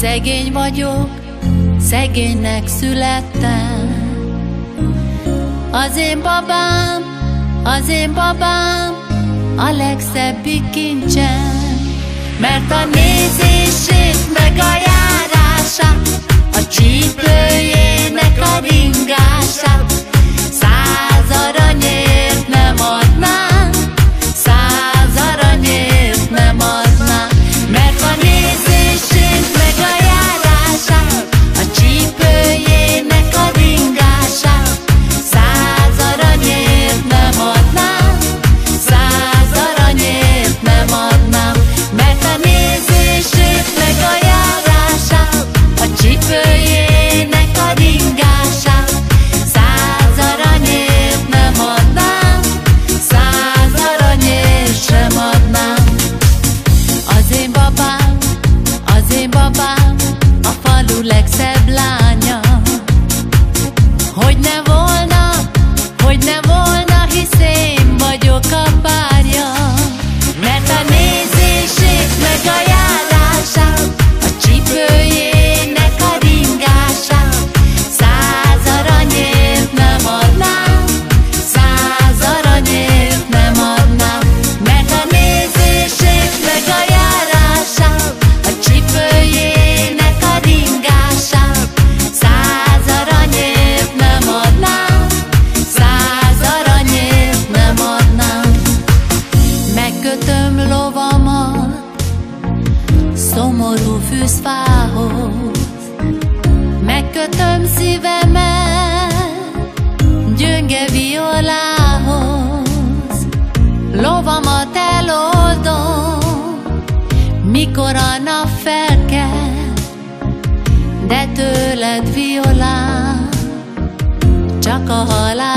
Szegény vagyok, szegénynek születtem. Az én babám, az én babám A legszebbik kincsem. Mert a nézését hogy ne volt. Fűzfához. Megkötöm szívemet gyönge violához. Lovamat eloldom, mikor a nap felkel De tőled violán, csak a halálod